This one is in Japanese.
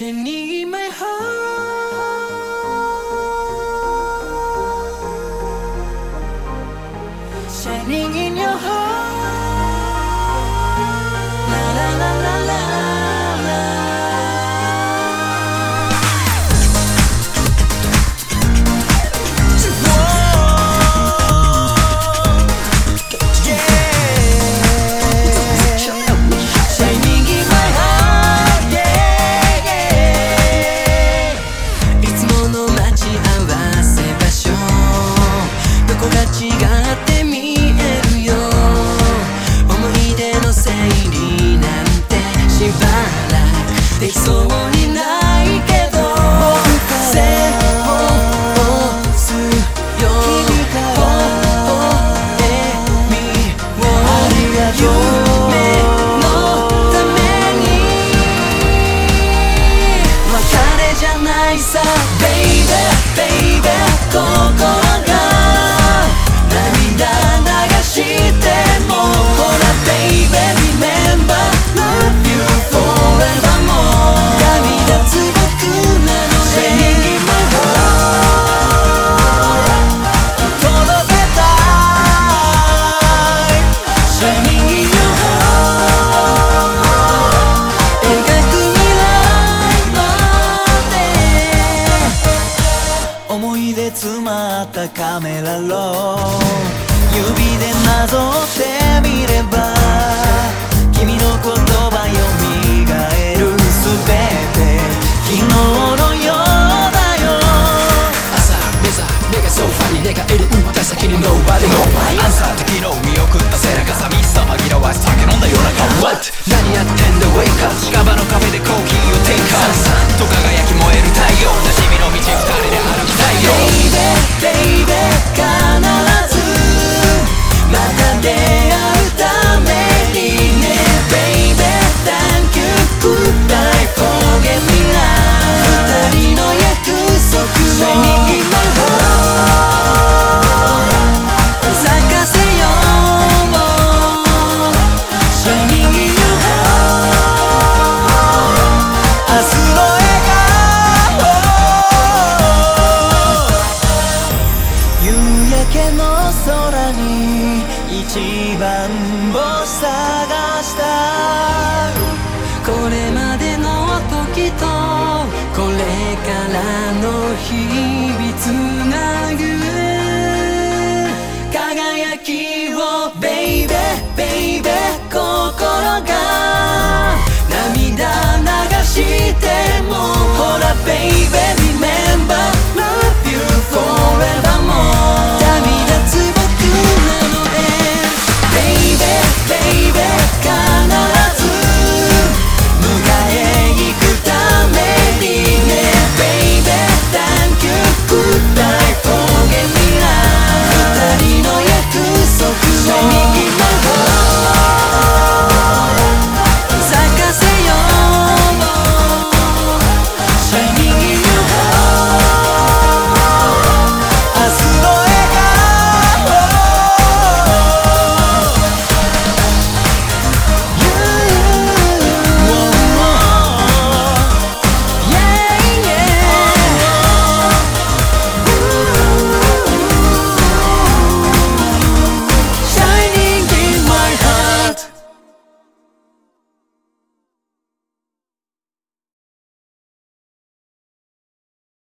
You need my heart, shining in your heart. nicer, baby, baby. ったカメラ指で謎ぞ番を探した？これまでの時とこれからの日々つな